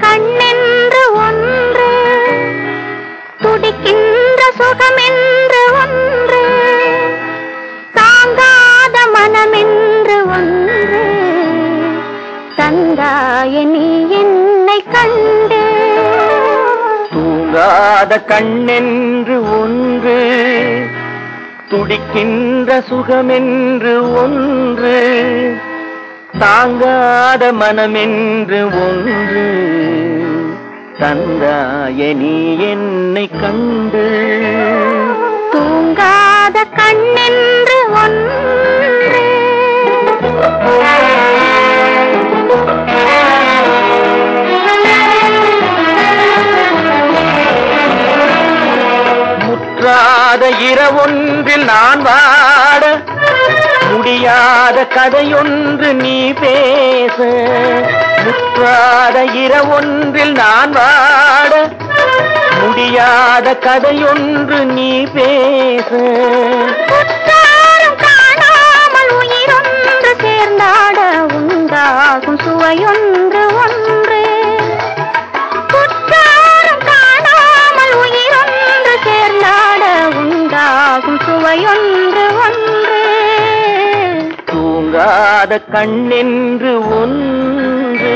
கண்ணென்று ஒன்று துடிக்கின்ற சுகமென்று தந்தாய நீ என்னை கண்டு. தூங்காத கண்ணென்று ஒன்று துடிக்கின்ற சுகமென்று ஒன்று தாங்காத மனமென்று ஒன்று. தந்தாய நீ என்னை கண்டு. தூங்காத கண்ணென்று முடியாத இரவொன்றில் நான் வாட முடியாத கதையொன்று நீ பேச. முற்றாத இரவொன்றில் நான் வாட முடியாத கதையொன்று நீ பேச. தூங்காத கண்ணென்று ஒன்று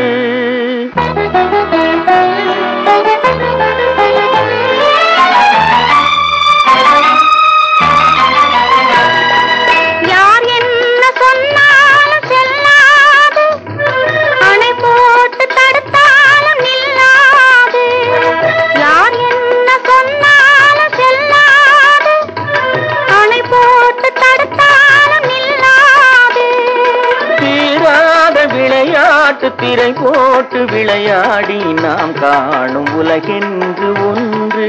திரை போட்டு விளையாடி நாம் காணும் உலகென்று ஒன்று.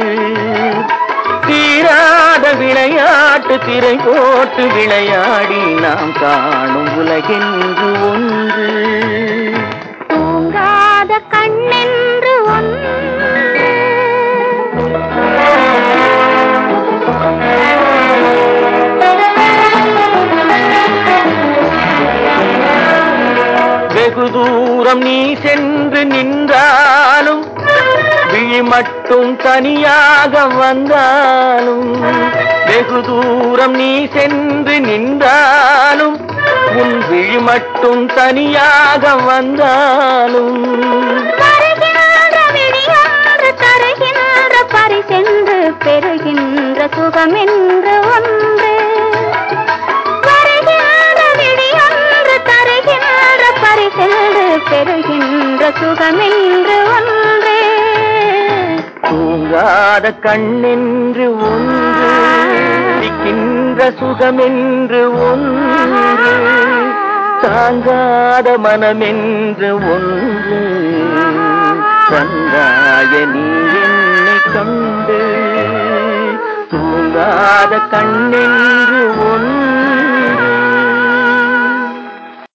தீராத விளையாட்டு திரை போட்டு விளையாடி நாம் காணும் உலகென்று ஒன்று. தூங்காத கண்ணென்று ஒன்று. தூரம் நீ சென்று நின்றாலும் விழி மட்டும் தனியாக வந்தாலும் வெகு தூரம் நீ சென்று நின்றாலும் உன் விழி மட்டும் தனியாக வந்தாலும். தருகின்ற பரிசென்று பெறுகின்ற சுகம் என்று ஒன்று பெறுகின்ற ஒன்றே. தூங்காத கண்ணென்று ஒன்று. பிடிக்கின்ற சுகமென்று ஒன்று. தாங்காத மனமென்று ஒன்று. தந்தாய நீ என்னை கண்டு. தூங்காத கண்ணென்று ஒன்று.